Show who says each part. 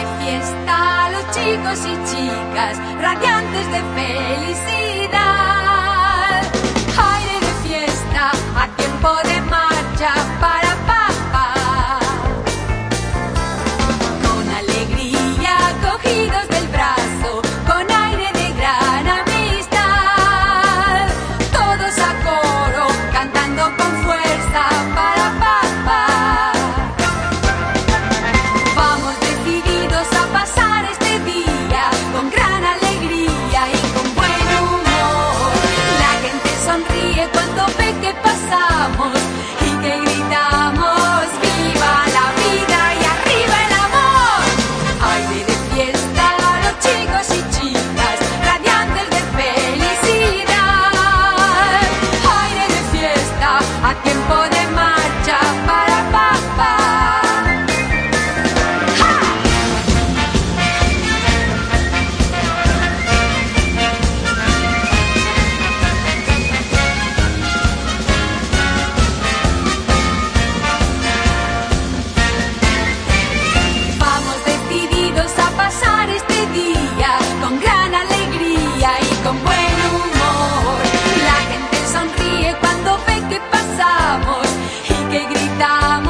Speaker 1: de fiesta los chicos y chicas, radiantes de felicidad. a quien poder. amar.